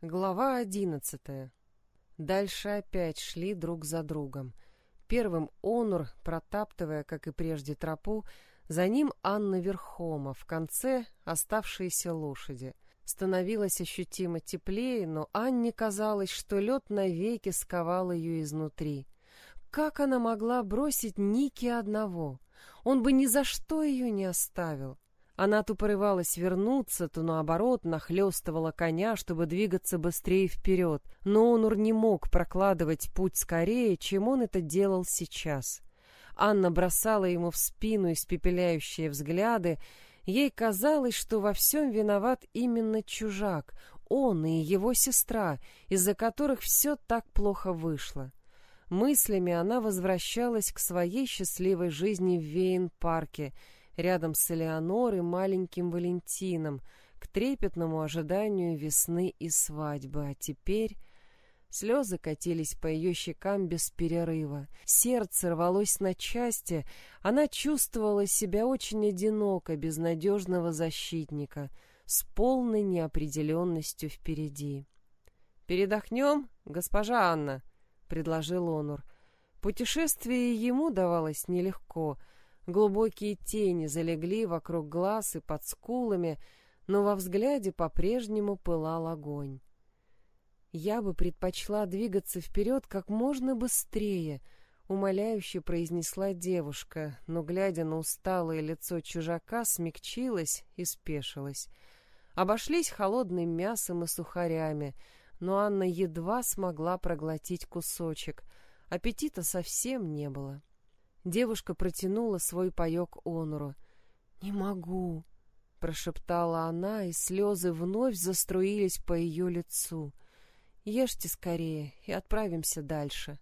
Глава одиннадцатая. Дальше опять шли друг за другом. Первым Онур, протаптывая, как и прежде, тропу, за ним Анна Верхома, в конце оставшиеся лошади. Становилось ощутимо теплее, но Анне казалось, что лед навеки сковал ее изнутри. Как она могла бросить Ники одного? Он бы ни за что ее не оставил. Она то порывалась вернуться, то наоборот нахлестывала коня, чтобы двигаться быстрее вперед, но Онур не мог прокладывать путь скорее, чем он это делал сейчас. Анна бросала ему в спину испепеляющие взгляды, ей казалось, что во всем виноват именно чужак, он и его сестра, из-за которых все так плохо вышло. Мыслями она возвращалась к своей счастливой жизни в Вейн-парке — рядом с Элеонор и маленьким Валентином, к трепетному ожиданию весны и свадьбы. А теперь... Слезы катились по ее щекам без перерыва. Сердце рвалось на части. Она чувствовала себя очень одиноко, без надежного защитника, с полной неопределенностью впереди. «Передохнем, госпожа Анна», — предложил Онур. Путешествие ему давалось нелегко — Глубокие тени залегли вокруг глаз и под скулами, но во взгляде по-прежнему пылал огонь. «Я бы предпочла двигаться вперед как можно быстрее», — умоляюще произнесла девушка, но, глядя на усталое лицо чужака, смягчилась и спешилась. Обошлись холодным мясом и сухарями, но Анна едва смогла проглотить кусочек. Аппетита совсем не было. Девушка протянула свой паёк Онуру. «Не могу», — прошептала она, и слезы вновь заструились по ее лицу. «Ешьте скорее и отправимся дальше».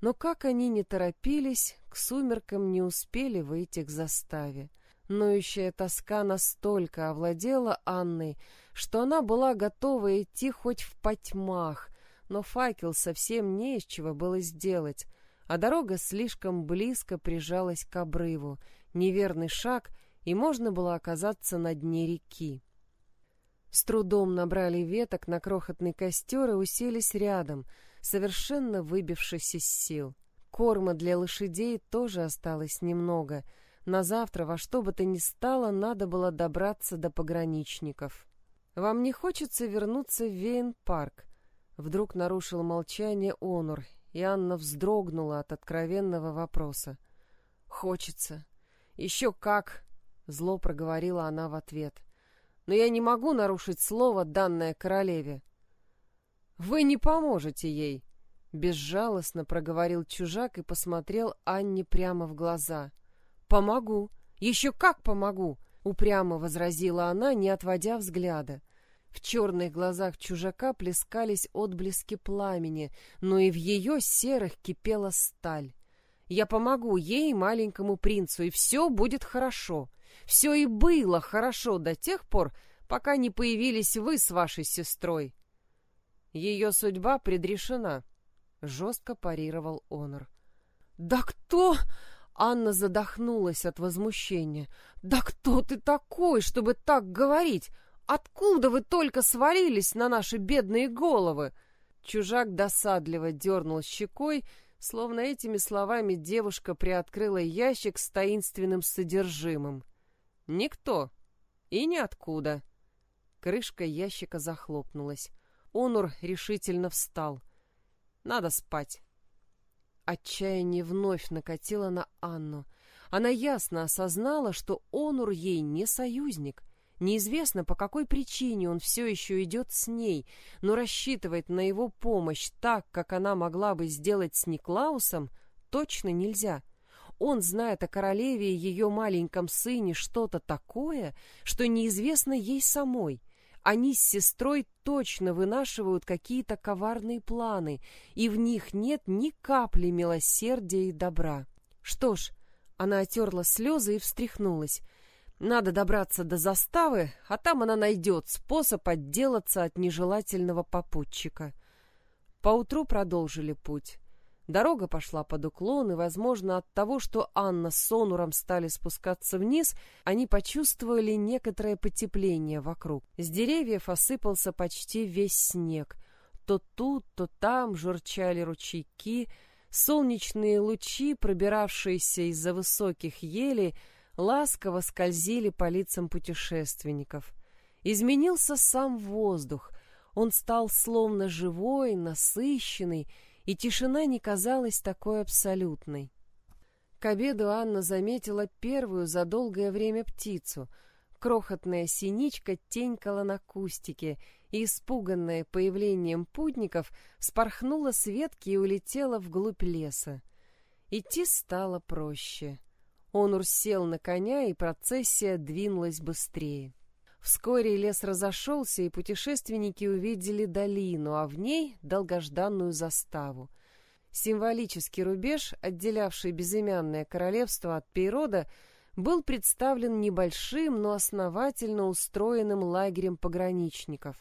Но как они не торопились, к сумеркам не успели выйти к заставе. Ноющая тоска настолько овладела Анной, что она была готова идти хоть в потьмах, но факел совсем не из чего было сделать — а дорога слишком близко прижалась к обрыву. Неверный шаг, и можно было оказаться на дне реки. С трудом набрали веток на крохотный костер и уселись рядом, совершенно выбившись из сил. Корма для лошадей тоже осталось немного. На завтра во что бы то ни стало надо было добраться до пограничников. «Вам не хочется вернуться в Вейн-парк?» Вдруг нарушил молчание Онур, и Анна вздрогнула от откровенного вопроса. «Хочется. Еще как!» — зло проговорила она в ответ. «Но я не могу нарушить слово, данное королеве». «Вы не поможете ей!» — безжалостно проговорил чужак и посмотрел Анне прямо в глаза. «Помогу! Еще как помогу!» — упрямо возразила она, не отводя взгляда. В черных глазах чужака плескались отблески пламени, но и в ее серых кипела сталь. Я помогу ей, маленькому принцу, и все будет хорошо. Все и было хорошо до тех пор, пока не появились вы с вашей сестрой. Ее судьба предрешена, — жестко парировал Онор. «Да кто...» Анна задохнулась от возмущения. «Да кто ты такой, чтобы так говорить? Откуда вы только свалились на наши бедные головы? Чужак досадливо дернул щекой, словно этими словами девушка приоткрыла ящик с таинственным содержимым. Никто. И ниоткуда. Крышка ящика захлопнулась. Онур решительно встал. Надо спать. Отчаяние вновь накатило на Анну. Она ясно осознала, что Онур ей не союзник. Неизвестно, по какой причине он все еще идет с ней, но рассчитывать на его помощь так, как она могла бы сделать с Никлаусом, точно нельзя. Он знает о королеве и ее маленьком сыне что-то такое, что неизвестно ей самой. Они с сестрой точно вынашивают какие-то коварные планы, и в них нет ни капли милосердия и добра. Что ж, она отерла слезы и встряхнулась. Надо добраться до заставы, а там она найдет способ отделаться от нежелательного попутчика. Поутру продолжили путь. Дорога пошла под уклон, и, возможно, от того, что Анна с Сонуром стали спускаться вниз, они почувствовали некоторое потепление вокруг. С деревьев осыпался почти весь снег. То тут, то там журчали ручейки, солнечные лучи, пробиравшиеся из-за высоких елей, ласково скользили по лицам путешественников. Изменился сам воздух, он стал словно живой, насыщенный, и тишина не казалась такой абсолютной. К обеду Анна заметила первую за долгое время птицу. Крохотная синичка тенькала на кустике, и, испуганная появлением путников, спорхнула с ветки и улетела вглубь леса. Идти стало проще. Он сел на коня, и процессия двинулась быстрее. Вскоре лес разошелся, и путешественники увидели долину, а в ней долгожданную заставу. Символический рубеж, отделявший безымянное королевство от Пейрода, был представлен небольшим, но основательно устроенным лагерем пограничников.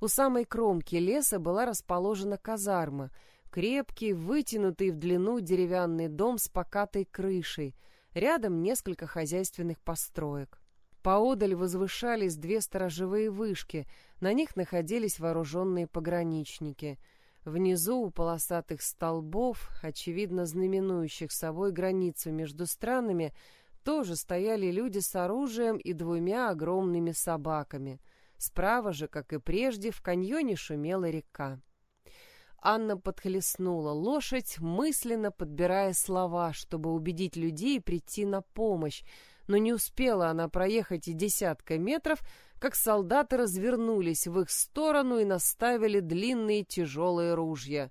У самой кромки леса была расположена казарма, крепкий, вытянутый в длину деревянный дом с покатой крышей, рядом несколько хозяйственных построек. Поодаль возвышались две сторожевые вышки, на них находились вооруженные пограничники. Внизу у полосатых столбов, очевидно знаменующих собой границу между странами, тоже стояли люди с оружием и двумя огромными собаками. Справа же, как и прежде, в каньоне шумела река. Анна подхлестнула лошадь, мысленно подбирая слова, чтобы убедить людей прийти на помощь, но не успела она проехать и десятка метров, как солдаты развернулись в их сторону и наставили длинные тяжелые ружья.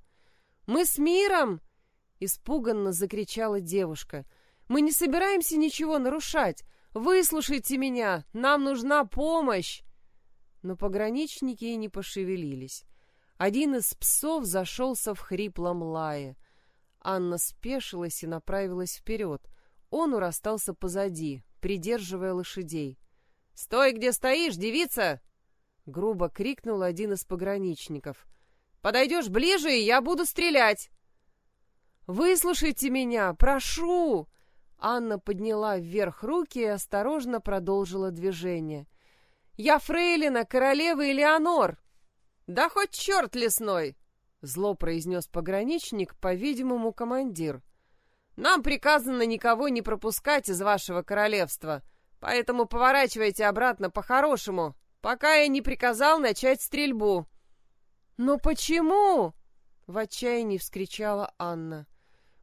«Мы с миром!» — испуганно закричала девушка. «Мы не собираемся ничего нарушать! Выслушайте меня! Нам нужна помощь!» Но пограничники и не пошевелились. Один из псов зашелся в хриплом лае. Анна спешилась и направилась вперед — он урастался позади, придерживая лошадей. «Стой, где стоишь, девица!» Грубо крикнул один из пограничников. «Подойдешь ближе, и я буду стрелять!» «Выслушайте меня, прошу!» Анна подняла вверх руки и осторожно продолжила движение. «Я фрейлина королевы Элеонор!» «Да хоть черт лесной!» Зло произнес пограничник, по-видимому, командир. Нам приказано никого не пропускать из вашего королевства, поэтому поворачивайте обратно по-хорошему, пока я не приказал начать стрельбу». «Но почему?» — в отчаянии вскричала Анна.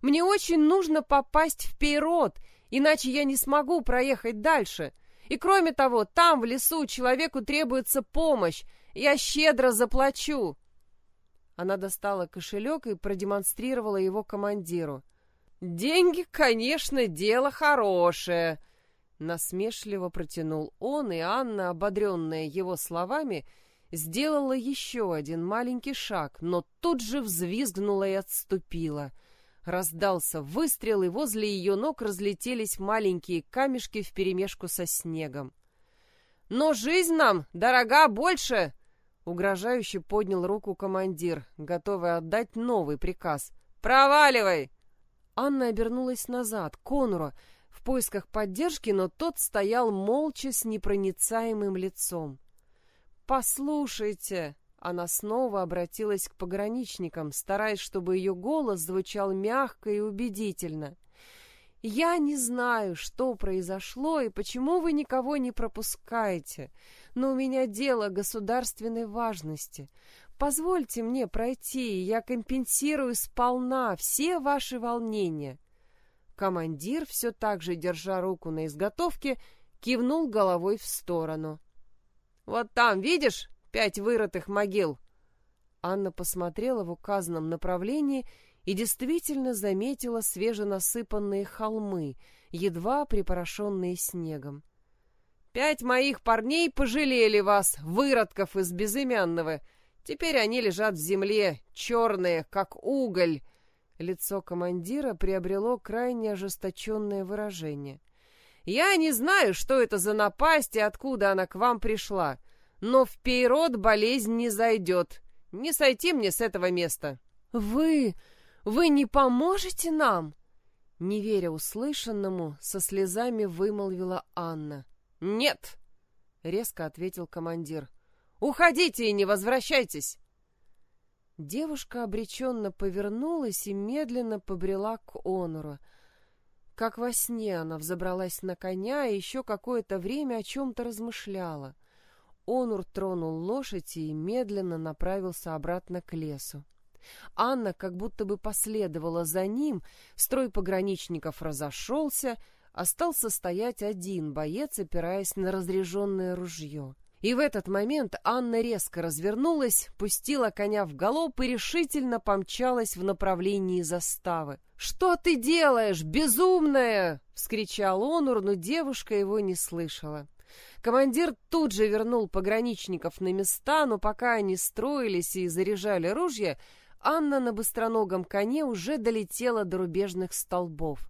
«Мне очень нужно попасть в Пейрот, иначе я не смогу проехать дальше. И кроме того, там, в лесу, человеку требуется помощь. Я щедро заплачу». Она достала кошелек и продемонстрировала его командиру. «Деньги, конечно, дело хорошее!» Насмешливо протянул он, и Анна, ободренная его словами, сделала еще один маленький шаг, но тут же взвизгнула и отступила. Раздался выстрел, и возле ее ног разлетелись маленькие камешки вперемешку со снегом. «Но жизнь нам дорога больше!» Угрожающе поднял руку командир, готовый отдать новый приказ. «Проваливай!» Анна обернулась назад, к Конуру, в поисках поддержки, но тот стоял молча с непроницаемым лицом. «Послушайте!» Она снова обратилась к пограничникам, стараясь, чтобы ее голос звучал мягко и убедительно. «Я не знаю, что произошло и почему вы никого не пропускаете, но у меня дело государственной важности. Позвольте мне пройти, и я компенсирую сполна все ваши волнения. Командир, все так же держа руку на изготовке, кивнул головой в сторону. «Вот там, видишь, пять вырытых могил?» Анна посмотрела в указанном направлении и действительно заметила свеженасыпанные холмы, едва припорошенные снегом. «Пять моих парней пожалели вас, выродков из безымянного!» Теперь они лежат в земле, черные, как уголь. Лицо командира приобрело крайне ожесточенное выражение. Я не знаю, что это за напасть и откуда она к вам пришла, но в Пейрот болезнь не зайдет. Не сойти мне с этого места. Вы... Вы не поможете нам?» Не веря услышанному, со слезами вымолвила Анна. «Нет!» — резко ответил командир. «Уходите и не возвращайтесь!» Девушка обреченно повернулась и медленно побрела к Онору. Как во сне она взобралась на коня и еще какое-то время о чем-то размышляла. Онур тронул лошадь и медленно направился обратно к лесу. Анна как будто бы последовала за ним, строй пограничников разошелся, остался стоять один боец, опираясь на разряженное ружье. И в этот момент Анна резко развернулась, пустила коня в галоп и решительно помчалась в направлении заставы. «Что ты делаешь, безумная?» — вскричал Онур, но девушка его не слышала. Командир тут же вернул пограничников на места, но пока они строились и заряжали ружья, Анна на быстроногом коне уже долетела до рубежных столбов.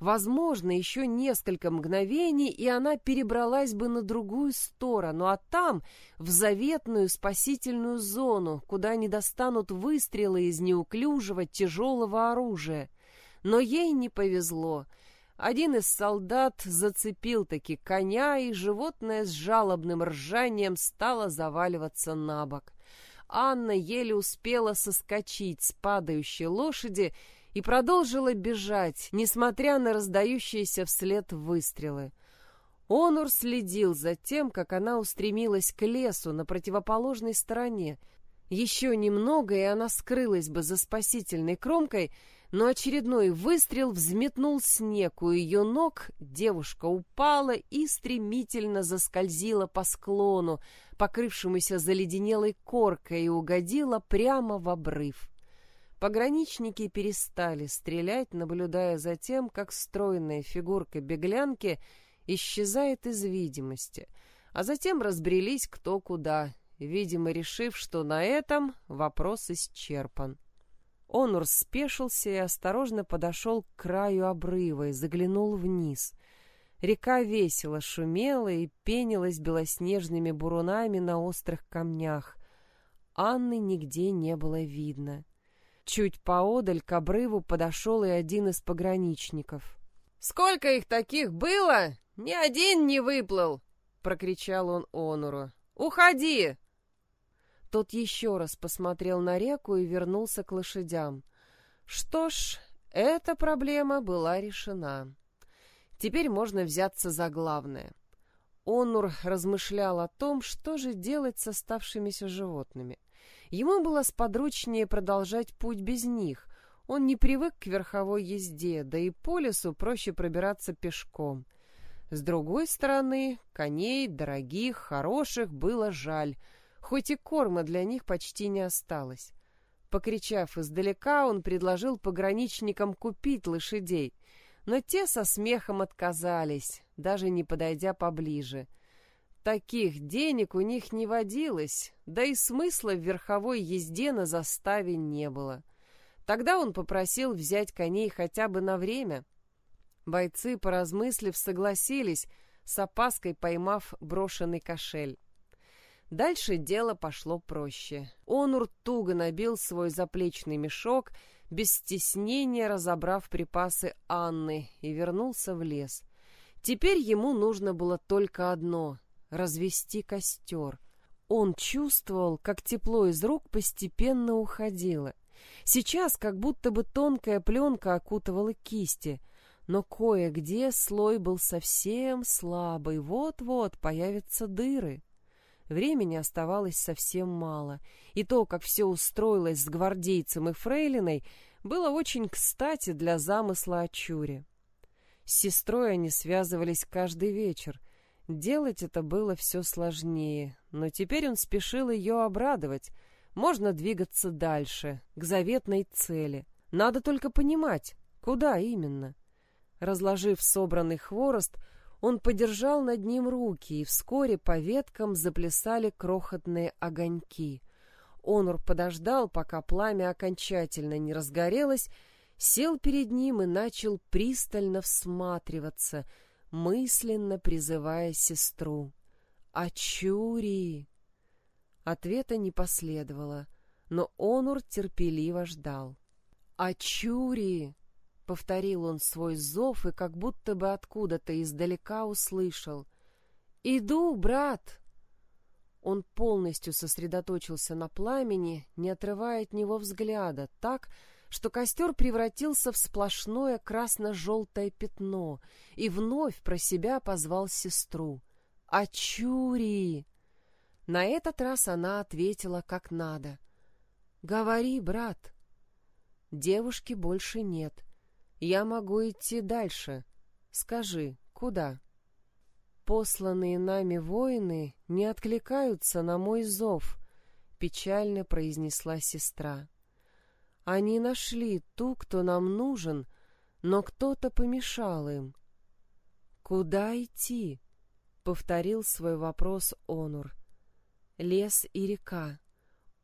Возможно, еще несколько мгновений, и она перебралась бы на другую сторону, а там, в заветную спасительную зону, куда не достанут выстрелы из неуклюжего тяжелого оружия. Но ей не повезло. Один из солдат зацепил таки коня, и животное с жалобным ржанием стало заваливаться на бок. Анна еле успела соскочить с падающей лошади и продолжила бежать, несмотря на раздающиеся вслед выстрелы. Онур следил за тем, как она устремилась к лесу на противоположной стороне. Еще немного, и она скрылась бы за спасительной кромкой, но очередной выстрел взметнул снег у ее ног, девушка упала и стремительно заскользила по склону, покрывшемуся заледенелой коркой, и угодила прямо в обрыв. Пограничники перестали стрелять, наблюдая за тем, как стройная фигурка беглянки исчезает из видимости, а затем разбрелись кто куда, видимо, решив, что на этом вопрос исчерпан. Онур спешился и осторожно подошел к краю обрыва и заглянул вниз. Река весело шумела и пенилась белоснежными бурунами на острых камнях. Анны нигде не было видно. Чуть поодаль к обрыву подошел и один из пограничников. «Сколько их таких было? Ни один не выплыл!» — прокричал он Онуру. «Уходи!» Тот еще раз посмотрел на реку и вернулся к лошадям. Что ж, эта проблема была решена. Теперь можно взяться за главное. Онур размышлял о том, что же делать с оставшимися животными. Ему было сподручнее продолжать путь без них. Он не привык к верховой езде, да и по лесу проще пробираться пешком. С другой стороны, коней, дорогих, хороших, было жаль — хоть и корма для них почти не осталось. Покричав издалека, он предложил пограничникам купить лошадей, но те со смехом отказались, даже не подойдя поближе. Таких денег у них не водилось, да и смысла в верховой езде на заставе не было. Тогда он попросил взять коней хотя бы на время. Бойцы, поразмыслив, согласились, с опаской поймав брошенный кошель. Дальше дело пошло проще. Онур туго набил свой заплечный мешок, без стеснения разобрав припасы Анны, и вернулся в лес. Теперь ему нужно было только одно — развести костер. Он чувствовал, как тепло из рук постепенно уходило. Сейчас как будто бы тонкая пленка окутывала кисти, но кое-где слой был совсем слабый, вот-вот появятся дыры. Времени оставалось совсем мало, и то, как все устроилось с гвардейцем и фрейлиной, было очень кстати для замысла о чуре. С сестрой они связывались каждый вечер. Делать это было все сложнее, но теперь он спешил ее обрадовать. Можно двигаться дальше, к заветной цели. Надо только понимать, куда именно. Разложив собранный хворост, он подержал над ним руки, и вскоре по веткам заплясали крохотные огоньки. Онур подождал, пока пламя окончательно не разгорелось, сел перед ним и начал пристально всматриваться, мысленно призывая сестру. «Ачури!» Ответа не последовало, но Онур терпеливо ждал. «Ачури!» — повторил он свой зов и как будто бы откуда-то издалека услышал. «Иду, брат!» Он полностью сосредоточился на пламени, не отрывая от него взгляда, так, что костер превратился в сплошное красно-желтое пятно и вновь про себя позвал сестру. «Ачури!» На этот раз она ответила как надо. «Говори, брат». «Девушки больше нет. Я могу идти дальше. Скажи, куда?» «Посланные нами воины не откликаются на мой зов», — печально произнесла сестра. «Они нашли ту, кто нам нужен, но кто-то помешал им». «Куда идти?» — повторил свой вопрос Онур. «Лес и река.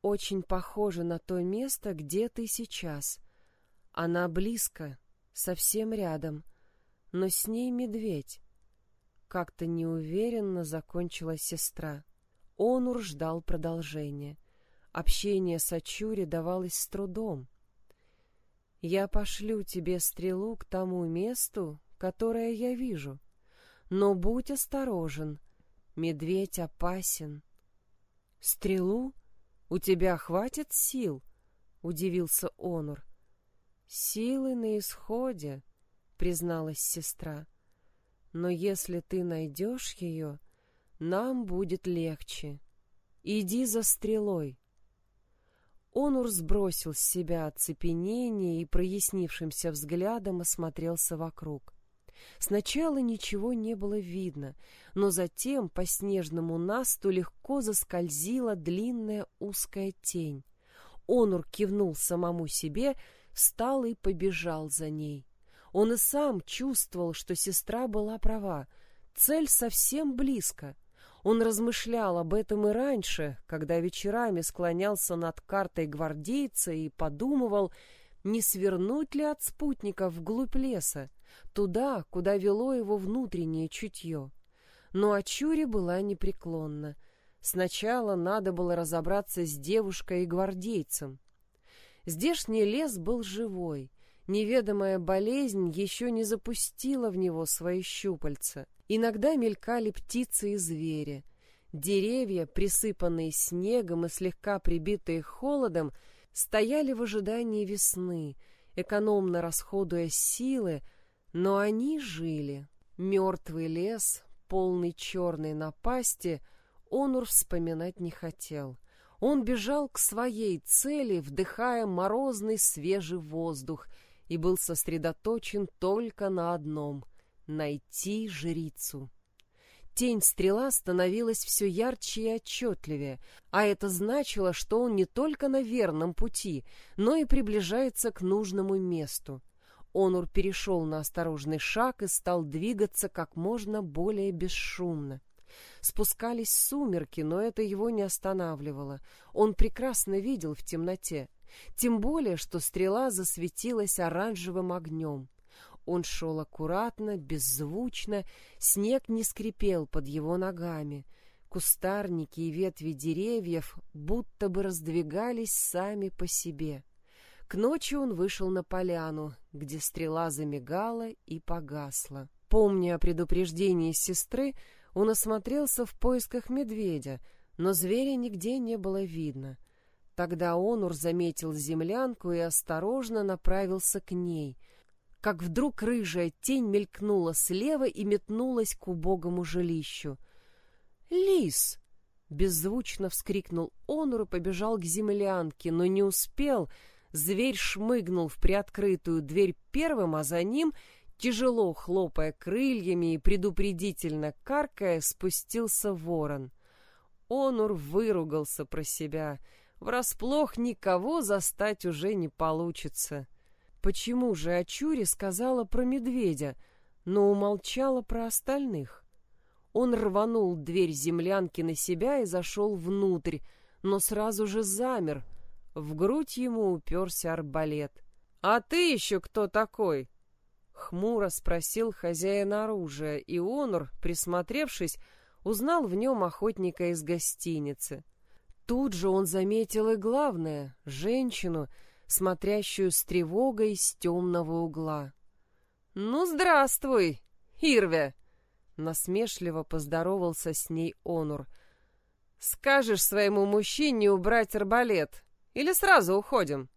Очень похожи на то место, где ты сейчас. Она близко, совсем рядом, но с ней медведь. Как-то неуверенно закончила сестра. Онур ждал продолжения. Общение с Ачури давалось с трудом. «Я пошлю тебе стрелу к тому месту, которое я вижу. Но будь осторожен, медведь опасен». «Стрелу? У тебя хватит сил?» — удивился Онур. «Силы на исходе», — призналась сестра но если ты найдешь ее, нам будет легче. Иди за стрелой. Онур сбросил с себя оцепенение и прояснившимся взглядом осмотрелся вокруг. Сначала ничего не было видно, но затем по снежному насту легко заскользила длинная узкая тень. Онур кивнул самому себе, встал и побежал за ней. Он и сам чувствовал, что сестра была права. Цель совсем близко. Он размышлял об этом и раньше, когда вечерами склонялся над картой гвардейца и подумывал, не свернуть ли от спутников вглубь леса, туда, куда вело его внутреннее чутье. Но Ачури была непреклонна. Сначала надо было разобраться с девушкой и гвардейцем. Здешний лес был живой, Неведомая болезнь еще не запустила в него свои щупальца. Иногда мелькали птицы и звери. Деревья, присыпанные снегом и слегка прибитые холодом, стояли в ожидании весны, экономно расходуя силы, но они жили. Мертвый лес, полный черной напасти, Онур вспоминать не хотел. Он бежал к своей цели, вдыхая морозный свежий воздух — и был сосредоточен только на одном — найти жрицу. Тень стрела становилась все ярче и отчетливее, а это значило, что он не только на верном пути, но и приближается к нужному месту. Онур перешел на осторожный шаг и стал двигаться как можно более бесшумно. Спускались сумерки, но это его не останавливало. Он прекрасно видел в темноте. Тем более, что стрела засветилась оранжевым огнем. Он шел аккуратно, беззвучно, снег не скрипел под его ногами. Кустарники и ветви деревьев будто бы раздвигались сами по себе. К ночи он вышел на поляну, где стрела замигала и погасла. Помня о предупреждении сестры, он осмотрелся в поисках медведя, но зверя нигде не было видно. Тогда Онур заметил землянку и осторожно направился к ней, как вдруг рыжая тень мелькнула слева и метнулась к убогому жилищу. «Лис!» — беззвучно вскрикнул Онур и побежал к землянке, но не успел. Зверь шмыгнул в приоткрытую дверь первым, а за ним, тяжело хлопая крыльями и предупредительно каркая, спустился ворон. Онур выругался про себя — Врасплох никого застать уже не получится. Почему же Ачури сказала про медведя, но умолчала про остальных? Он рванул дверь землянки на себя и зашел внутрь, но сразу же замер. В грудь ему уперся арбалет. «А ты еще кто такой?» Хмуро спросил хозяин оружия, и Онур, присмотревшись, узнал в нем охотника из гостиницы. Тут же он заметил и главное — женщину, смотрящую с тревогой с темного угла. «Ну, здравствуй, Ирве!» Насмешливо поздоровался с ней Онур. «Скажешь своему мужчине убрать арбалет, или сразу уходим?»